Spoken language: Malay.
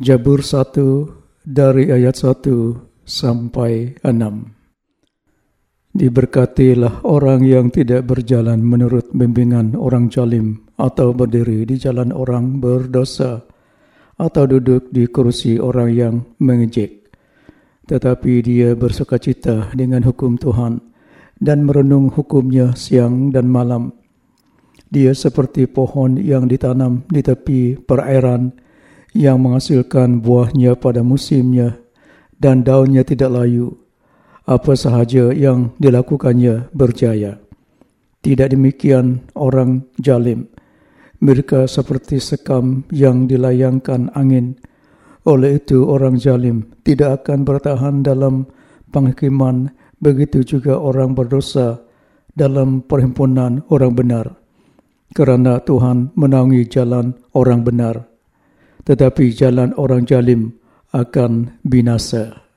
Jabur 1 dari ayat 1 sampai 6. Diberkatilah orang yang tidak berjalan menurut bimbingan orang jalim atau berdiri di jalan orang berdosa atau duduk di kursi orang yang mengejek. Tetapi dia bersukacita dengan hukum Tuhan dan merenung hukumnya siang dan malam. Dia seperti pohon yang ditanam di tepi perairan yang menghasilkan buahnya pada musimnya dan daunnya tidak layu. Apa sahaja yang dilakukannya berjaya. Tidak demikian orang jalim. Mereka seperti sekam yang dilayangkan angin. Oleh itu orang jalim tidak akan bertahan dalam penghakiman. Begitu juga orang berdosa dalam perhimpunan orang benar. Kerana Tuhan menaungi jalan orang benar tetapi jalan orang jalim akan binasa.